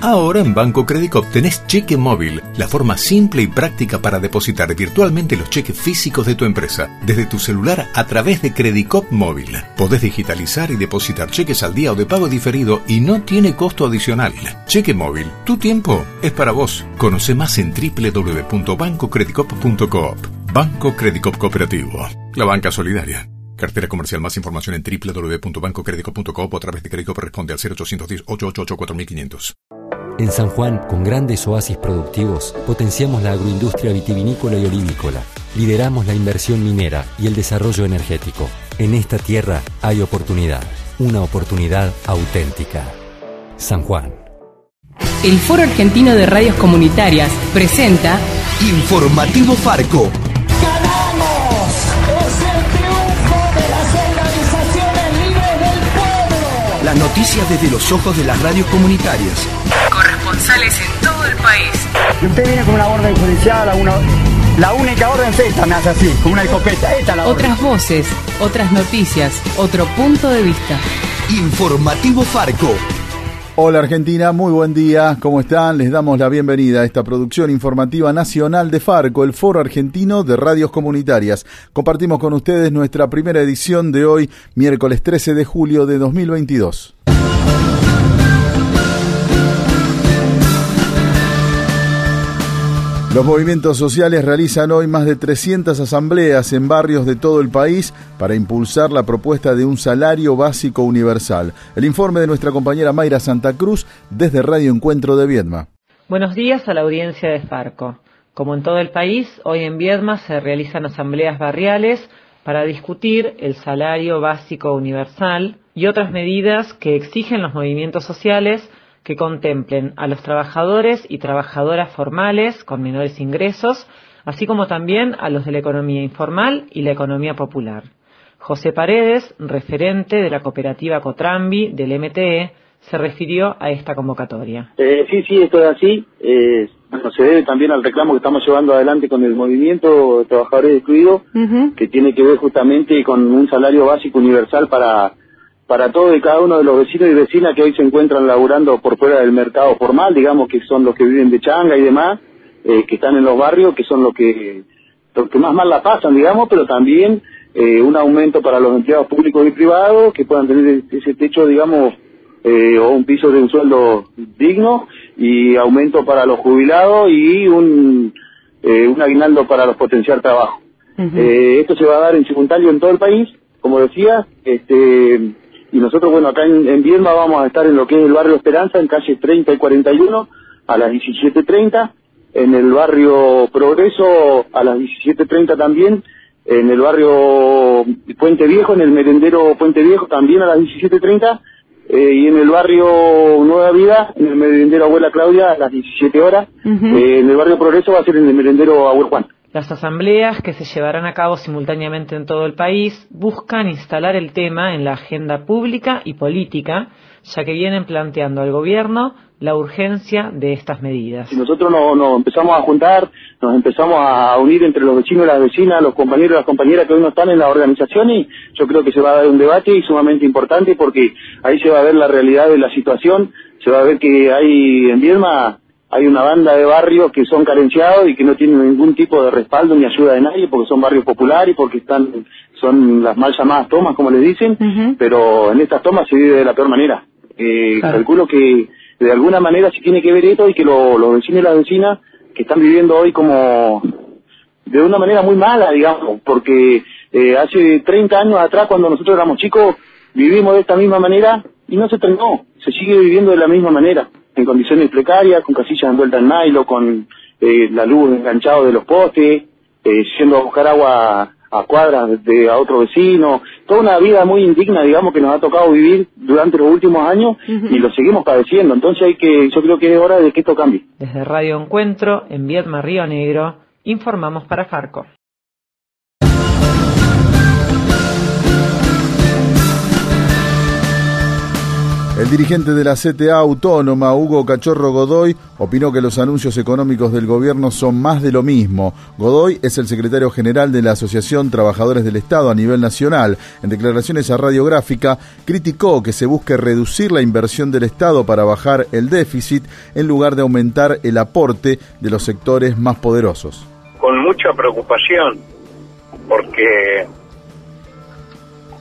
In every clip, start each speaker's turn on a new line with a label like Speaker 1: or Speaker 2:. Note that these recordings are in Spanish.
Speaker 1: Ahora en Banco Credicop tenés cheque móvil, la forma simple y práctica para depositar virtualmente los cheques físicos de tu empresa, desde tu celular a través de Credicop móvil. Podés digitalizar y depositar cheques al día o de pago diferido y no tiene costo adicional. Cheque móvil, tu tiempo es para vos. Conoce más en www.bancocredicop.coop. Banco Credicop Cooperativo, la banca solidaria. Cartera comercial. Más información en www.bancocredico.coop o a través de crédito responde al 0810-888-4500.
Speaker 2: En San Juan, con grandes oasis productivos, potenciamos la agroindustria vitivinícola y olivícola. Lideramos la inversión minera y el desarrollo energético. En esta tierra hay oportunidad, una oportunidad auténtica. San Juan.
Speaker 3: El Foro Argentino de Radios Comunitarias presenta
Speaker 4: Informativo Farco.
Speaker 5: ¡Ganamos! ¡Es el triunfo de las organizaciones libres del pueblo!
Speaker 4: Las noticias desde los ojos de las radios comunitarias.
Speaker 3: Corresponsales en todo el país.
Speaker 6: Y usted viene con una orden judicial, una, la única orden es esta, me hace así, con una escopeta. Esta es la orden.
Speaker 3: Otras voces, otras noticias, otro punto de vista.
Speaker 4: Informativo Farco.
Speaker 7: Hola Argentina, muy buen día, ¿cómo están? Les damos la bienvenida a esta producción informativa nacional de Farco, el Foro Argentino de Radios Comunitarias. Compartimos con ustedes nuestra primera edición de hoy, miércoles 13 de julio de 2022. Los movimientos sociales realizan hoy más de 300 asambleas en barrios de todo el país para impulsar la propuesta de un salario básico universal. El informe de nuestra compañera Mayra Santa Cruz desde Radio Encuentro de Viedma.
Speaker 8: Buenos días a la audiencia de Farco. Como en todo el país, hoy en Viedma se realizan asambleas barriales para discutir el salario básico universal y otras medidas que exigen los movimientos sociales que contemplen a los trabajadores y trabajadoras formales con menores ingresos, así como también a los de la economía informal y la economía popular. José Paredes, referente de la cooperativa Cotrambi del MTE, se refirió a esta convocatoria.
Speaker 9: Eh, sí, sí, esto es así. Eh, bueno, se debe también al reclamo que estamos llevando adelante con el movimiento de trabajadores excluidos, que tiene que ver justamente con un salario básico universal para para todos y cada uno de los vecinos y vecinas que hoy se encuentran laburando por fuera del mercado formal, digamos que son los que viven de changa y demás, eh, que están en los barrios, que son los que los que más mal la pasan, digamos, pero también eh, un aumento para los empleados públicos y privados que puedan tener ese techo, digamos, eh, o un piso de un sueldo digno y aumento para los jubilados y un, eh, un aguinaldo para los potenciar trabajo. Eh, esto se va a dar en simultáneo en todo el país, como decía, este y nosotros, bueno, acá en, en Viedma vamos a estar en lo que es el barrio Esperanza, en calles 30 y 41, a las 17.30, en el barrio Progreso, a las 17.30 también, en el barrio Puente Viejo, en el merendero Puente Viejo también a las 17.30, eh, y en el barrio Nueva Vida, en el merendero Abuela Claudia, a las 17 horas, eh, en el barrio Progreso va a ser en el merendero Abuelo Juan.
Speaker 8: Las asambleas, que se llevarán a cabo simultáneamente en todo el país, buscan instalar el tema en la agenda pública y política, ya que vienen planteando al gobierno la urgencia de estas medidas.
Speaker 9: Nosotros nos, nos empezamos a juntar, nos empezamos a unir entre los vecinos y las vecinas, los compañeros y las compañeras que hoy no están en la organización y yo creo que se va a dar un debate sumamente importante porque ahí se va a ver la realidad de la situación, se va a ver que hay en Viedma hay una banda de barrios que son carenciados y que no tienen ningún tipo de respaldo ni ayuda de nadie porque son barrios populares y porque están son las mal llamadas tomas como les dicen pero en estas tomas se vive de la peor manera. Eh,
Speaker 8: Claro.
Speaker 9: calculo que de alguna manera sí tiene que ver esto y que lo- los vecinos y las vecinas que están viviendo hoy como de una manera muy mala digamos porque eh, hace 30 años atrás cuando nosotros éramos chicos vivimos de esta misma manera y no se terminó se sigue viviendo de la misma manera en condiciones precarias, con casillas envueltas en nylon, con eh, la luz enganchado de los postes, eh, yendo a buscar agua a cuadras de a otro vecino, toda una vida muy indigna, digamos, que nos ha tocado vivir durante los últimos años y lo seguimos padeciendo. Entonces hay que, yo creo que es hora de que esto cambie.
Speaker 8: Desde Radio Encuentro, en Viedma Río Negro, informamos para Farco.
Speaker 7: El dirigente de la CTA Autónoma, Hugo Cachorro Godoy, opinó que los anuncios económicos del gobierno son más de lo mismo. Godoy es el secretario general de la Asociación Trabajadores del Estado a nivel nacional. En declaraciones a Radiográfica, criticó que se busque reducir la inversión del Estado para bajar el déficit en lugar de aumentar el aporte de los sectores más poderosos.
Speaker 10: Con mucha preocupación, porque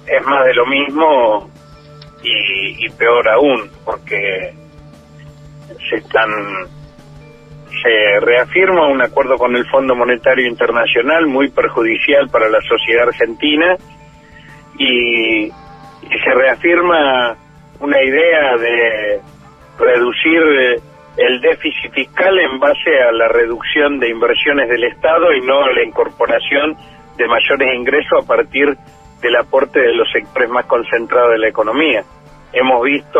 Speaker 10: es más de lo mismo y, peor aún, porque se están se reafirma un acuerdo con el Fondo Monetario Internacional muy perjudicial para la sociedad argentina y, se reafirma una idea de reducir el déficit fiscal en base a la reducción de inversiones del Estado y no a la incorporación de mayores ingresos a partir del aporte de los sectores más concentrados de la economía. Hemos visto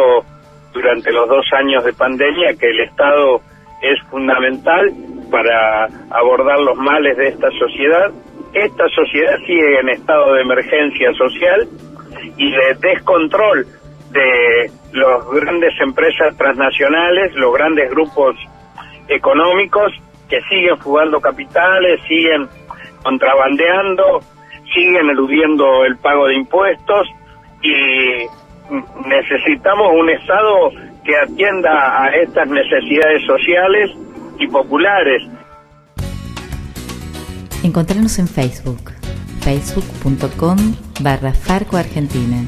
Speaker 10: durante los dos años de pandemia que el Estado es fundamental para abordar los males de esta sociedad. Esta sociedad sigue en estado de emergencia social y de descontrol de las grandes empresas transnacionales, los grandes grupos económicos que siguen fugando capitales, siguen contrabandeando, siguen eludiendo el pago de impuestos y necesitamos un Estado que atienda a estas necesidades sociales y populares.
Speaker 11: Encontrarnos en Facebook, facebook.com barra Farco Argentina.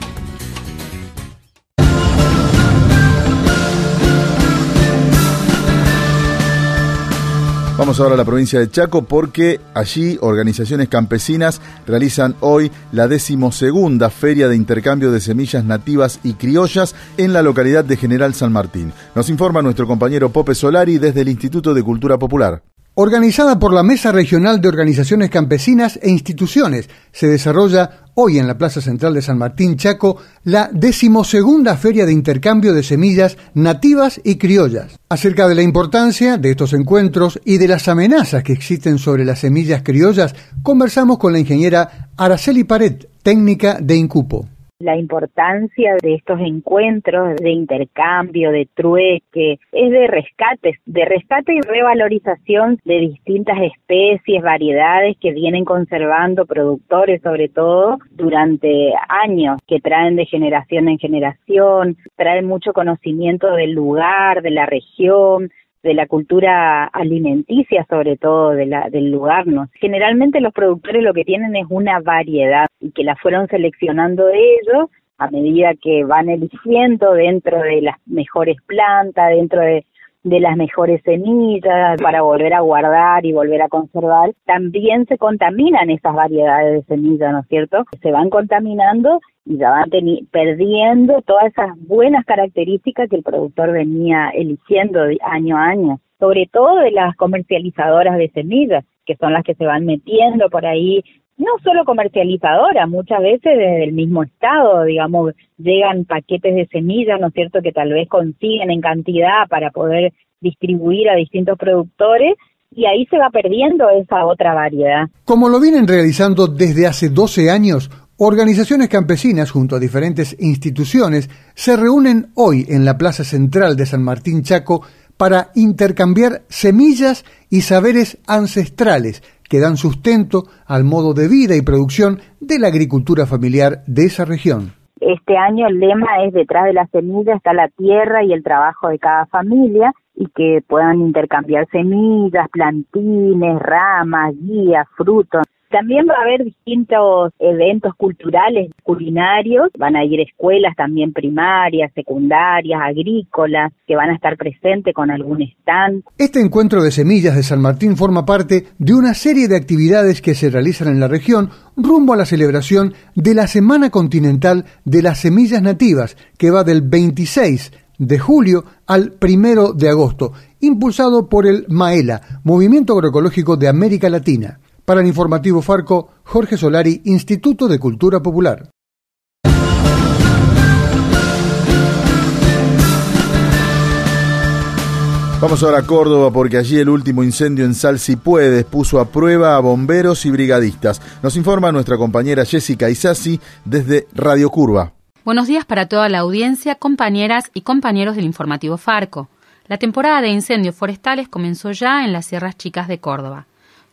Speaker 7: Vamos ahora a la provincia de Chaco porque allí organizaciones campesinas realizan hoy la decimosegunda feria de intercambio de semillas nativas y criollas en la localidad de General San Martín. Nos informa nuestro compañero Pope Solari desde el Instituto de Cultura Popular.
Speaker 12: Organizada por la Mesa Regional de Organizaciones Campesinas e Instituciones, se desarrolla hoy en la Plaza Central de San Martín Chaco la decimosegunda Feria de Intercambio de Semillas Nativas y Criollas. Acerca de la importancia de estos encuentros y de las amenazas que existen sobre las semillas criollas, conversamos con la ingeniera Araceli Paret, técnica de Incupo
Speaker 13: la importancia de estos encuentros de intercambio, de trueque, es de rescate, de rescate y revalorización de distintas especies, variedades que vienen conservando productores sobre todo durante años, que traen de generación en generación, traen mucho conocimiento del lugar, de la región, de la cultura alimenticia, sobre todo de la, del lugar. ¿no? Generalmente los productores lo que tienen es una variedad y que la fueron seleccionando ellos a medida que van eligiendo dentro de las mejores plantas, dentro de de las mejores semillas para volver a guardar y volver a conservar, también se contaminan esas variedades de semillas, ¿no es cierto? Se van contaminando y ya van perdiendo todas esas buenas características que el productor venía eligiendo año a año, sobre todo de las comercializadoras de semillas, que son las que se van metiendo por ahí no solo comercializadora, muchas veces desde el mismo estado, digamos, llegan paquetes de semillas, ¿no es cierto?, que tal vez consiguen en cantidad para poder distribuir a distintos productores y ahí se va perdiendo esa otra variedad.
Speaker 12: Como lo vienen realizando desde hace 12 años, organizaciones campesinas junto a diferentes instituciones se reúnen hoy en la Plaza Central de San Martín Chaco para intercambiar semillas y saberes ancestrales que dan sustento al modo de vida y producción de la agricultura familiar de esa región.
Speaker 13: Este año el lema es detrás de la semilla está la tierra y el trabajo de cada familia y que puedan intercambiar semillas, plantines, ramas, guías, frutos. También va a haber distintos eventos culturales, culinarios, van a ir escuelas también primarias, secundarias, agrícolas, que van a estar presentes con algún stand.
Speaker 12: Este encuentro de semillas de San Martín forma parte de una serie de actividades que se realizan en la región rumbo a la celebración de la Semana Continental de las Semillas Nativas, que va del 26 de julio al primero de agosto, impulsado por el MAELA, Movimiento Agroecológico de América Latina. Para el informativo Farco, Jorge Solari, Instituto de Cultura Popular.
Speaker 7: Vamos ahora a Córdoba porque allí el último incendio en Sal Si Puedes puso a prueba a bomberos y brigadistas. Nos informa nuestra compañera Jessica Isasi desde Radio Curva.
Speaker 14: Buenos días para toda la audiencia, compañeras y compañeros del informativo Farco. La temporada de incendios forestales comenzó ya en las Sierras Chicas de Córdoba.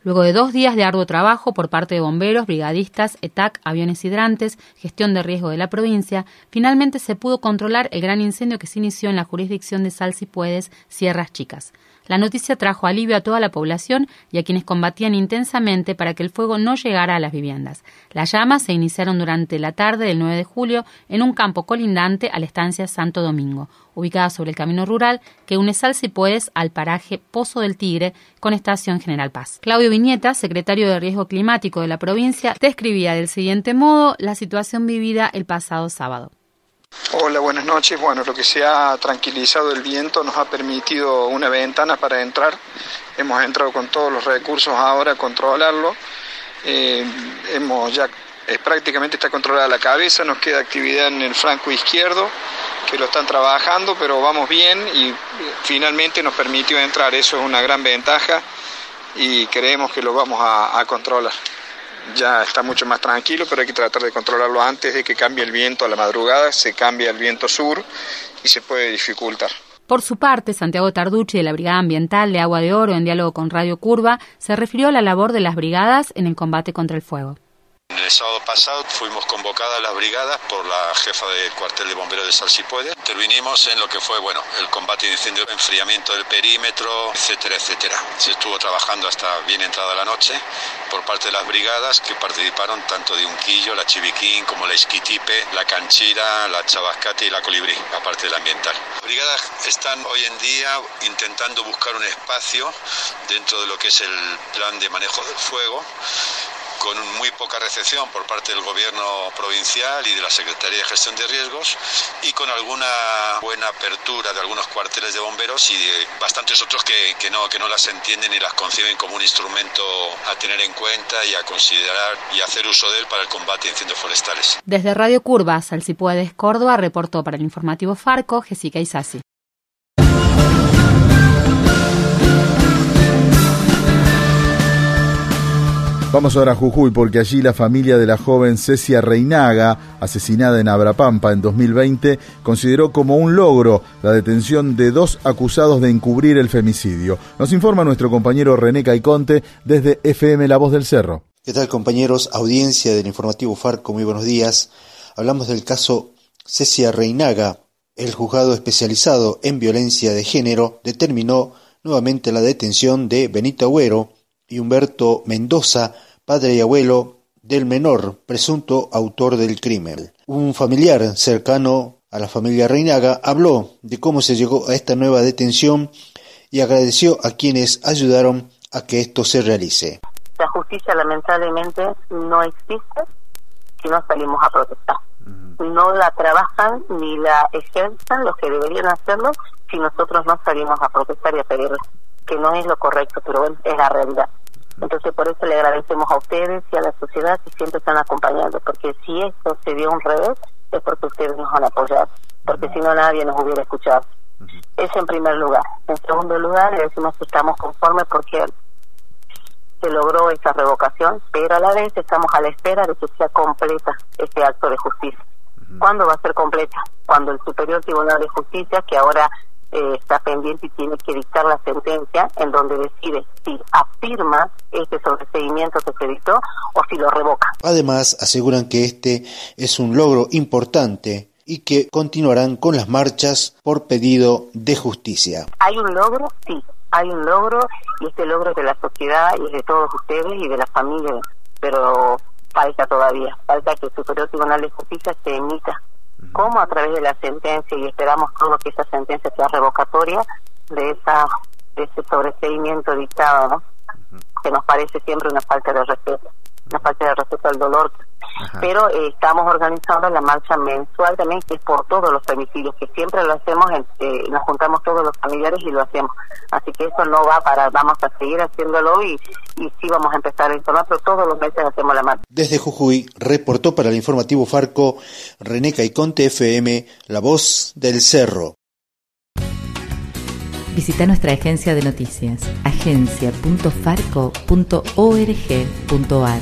Speaker 14: Luego de dos días de arduo trabajo por parte de bomberos, brigadistas, ETAC, aviones hidrantes, gestión de riesgo de la provincia, finalmente se pudo controlar el gran incendio que se inició en la jurisdicción de Salsipuedes, Sierras Chicas. La noticia trajo alivio a toda la población y a quienes combatían intensamente para que el fuego no llegara a las viviendas. Las llamas se iniciaron durante la tarde del 9 de julio en un campo colindante a la estancia Santo Domingo, ubicada sobre el camino rural que une Salsipuedes al paraje Pozo del Tigre con Estación General Paz. Claudio Viñeta, secretario de Riesgo Climático de la provincia, describía del siguiente modo la situación vivida el pasado sábado.
Speaker 15: Hola, buenas noches. Bueno, lo que se ha tranquilizado el viento nos ha permitido una ventana para entrar. Hemos entrado con todos los recursos ahora a controlarlo. Eh, hemos ya eh, prácticamente está controlada la cabeza, nos queda actividad en el franco izquierdo, que lo están trabajando, pero vamos bien y finalmente nos permitió entrar. Eso es una gran ventaja y creemos que lo vamos a controlar ya está mucho más tranquilo, pero hay que tratar de controlarlo antes de que cambie el viento a la madrugada, se cambia el viento sur y se puede dificultar.
Speaker 14: Por su parte, Santiago Tarducci de la Brigada Ambiental de Agua de Oro, en diálogo con Radio Curva, se refirió a la labor de las brigadas en el combate contra el fuego.
Speaker 16: El sábado pasado fuimos convocadas las brigadas por la jefa del cuartel de bomberos de Salsipuede. Intervinimos en lo que fue bueno, el combate de incendio, enfriamiento del perímetro, etcétera, etcétera. Se estuvo trabajando hasta bien entrada la noche por parte de las brigadas que participaron tanto de Unquillo, la Chiviquín, como la Esquitipe, la Canchira, la Chabascate y la Colibrí, aparte del ambiental. Las brigadas están hoy en día intentando buscar un espacio dentro de lo que es el plan de manejo del fuego con muy poca recepción por parte del gobierno provincial y de la Secretaría de Gestión de Riesgos y con alguna buena apertura de algunos cuarteles de bomberos y de bastantes otros que, que, no, que no las entienden y las conciben como un instrumento a tener en cuenta y a considerar y hacer uso de él para el combate de incendios forestales.
Speaker 14: Desde Radio Curvas, Alcipuedes, Córdoba, reportó para el informativo Farco, Jessica Isasi.
Speaker 7: Vamos ahora a Jujuy porque allí la familia de la joven Cecia Reinaga, asesinada en Abrapampa en 2020, consideró como un logro la detención de dos acusados de encubrir el femicidio. Nos informa nuestro compañero René Caiconte desde FM La Voz del Cerro.
Speaker 17: ¿Qué tal compañeros? Audiencia del informativo Farco, muy buenos días. Hablamos del caso Cecia Reinaga. El juzgado especializado en violencia de género determinó nuevamente la detención de Benito Agüero y Humberto Mendoza, padre y abuelo del menor, presunto autor del crimen. Un familiar cercano a la familia Reinaga habló de cómo se llegó a esta nueva detención y agradeció a quienes ayudaron a que esto se realice.
Speaker 18: La justicia lamentablemente no existe si no salimos a protestar. No la trabajan ni la ejercen los que deberían hacerlo si nosotros no salimos a protestar y a pedir que no es lo correcto, pero bueno, es la realidad. Entonces por eso le agradecemos a ustedes y a la sociedad que siempre están acompañando, porque si esto se dio un revés es porque ustedes nos han apoyado, porque si no nadie nos hubiera escuchado. Eso en primer lugar. En segundo lugar le decimos que estamos conformes porque se logró esa revocación, pero a la vez estamos a la espera de que sea completa este acto de justicia. ¿Cuándo va a ser completa? Cuando el Superior Tribunal de Justicia, que ahora eh, está pendiente y tiene que dictar la sentencia en donde decide si afirma este sobreseimiento que se dictó o si lo revoca.
Speaker 17: Además, aseguran que este es un logro importante y que continuarán con las marchas por pedido de justicia.
Speaker 18: ¿Hay un logro? Sí, hay un logro y este logro es de la sociedad y es de todos ustedes y de la familia, pero falta todavía, falta que el Superior Tribunal de Justicia se emita como a través de la sentencia y esperamos todo que esa sentencia sea revocatoria de esa de ese sobreseimiento dictado, ¿no? Que nos parece siempre una falta de respeto, una falta de respeto al dolor. Pero eh, estamos organizando la marcha mensual también, que es por todos los femicidios, que siempre lo hacemos, eh, nos juntamos todos los familiares y lo hacemos. Así que eso no va para, vamos a seguir haciéndolo y, y sí vamos a empezar a informar, pero todos los meses hacemos la marcha.
Speaker 17: Desde Jujuy, reportó para el informativo Farco René Caiconte FM, La Voz del Cerro.
Speaker 11: Visita nuestra agencia de noticias, agencia.farco.org.ar.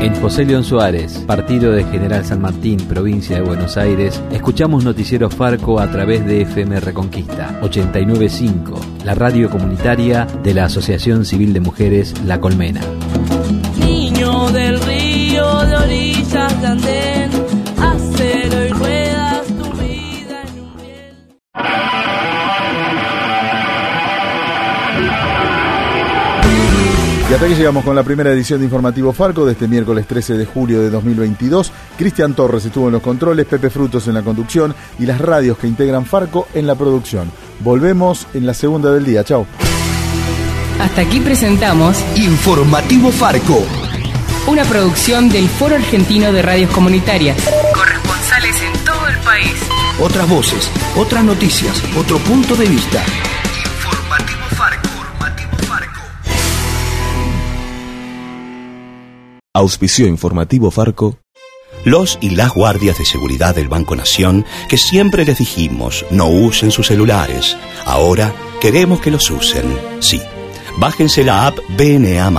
Speaker 19: En José León Suárez, partido de General San Martín, provincia de Buenos Aires, escuchamos Noticiero Farco a través de FM Reconquista 895, la radio comunitaria de la Asociación Civil de Mujeres La Colmena.
Speaker 20: Niño del río de orillas de Y
Speaker 7: hasta aquí llegamos con la primera edición de Informativo Farco de este miércoles 13 de julio de 2022. Cristian Torres estuvo en los controles, Pepe Frutos en la conducción y las radios que integran Farco en la producción. Volvemos en la segunda del día. Chao.
Speaker 3: Hasta aquí presentamos
Speaker 4: Informativo Farco.
Speaker 3: una producción del Foro Argentino de Radios Comunitarias. Corresponsales en todo el país.
Speaker 4: Otras voces, otras noticias, otro punto de vista.
Speaker 21: Auspicio informativo Farco. Los y las guardias de seguridad del Banco Nación que siempre les dijimos no usen sus celulares. Ahora queremos que los usen. Sí. Bájense la app BNA.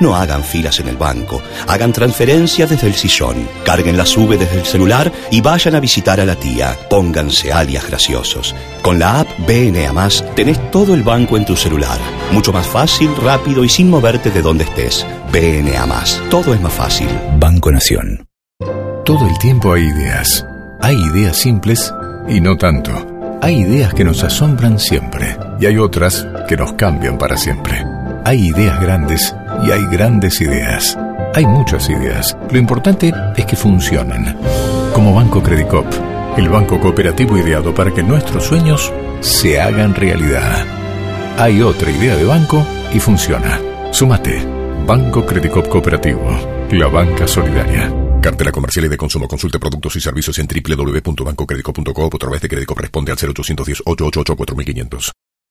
Speaker 21: No hagan filas en el banco, hagan transferencias desde el sillón, carguen la sube desde el celular y vayan a visitar a la tía. Pónganse alias graciosos. Con la app BNA tenés todo el banco en tu celular. Mucho más fácil, rápido y sin moverte de donde estés. BNA Todo es más fácil. Banco Nación.
Speaker 1: Todo el tiempo hay ideas. Hay ideas simples y no tanto. Hay ideas que nos asombran siempre y hay otras que nos cambian para siempre. Hay ideas grandes hay grandes ideas. Hay muchas ideas. Lo importante es que funcionen. Como Banco Credicop, el banco cooperativo ideado para que nuestros sueños se hagan realidad. Hay otra idea de banco y funciona. Súmate. Banco Credicop Cooperativo. La banca solidaria. Cartela comercial y de consumo. Consulte productos y servicios en www.bancocredico.com o a través de crédito corresponde al 0810 888 4500.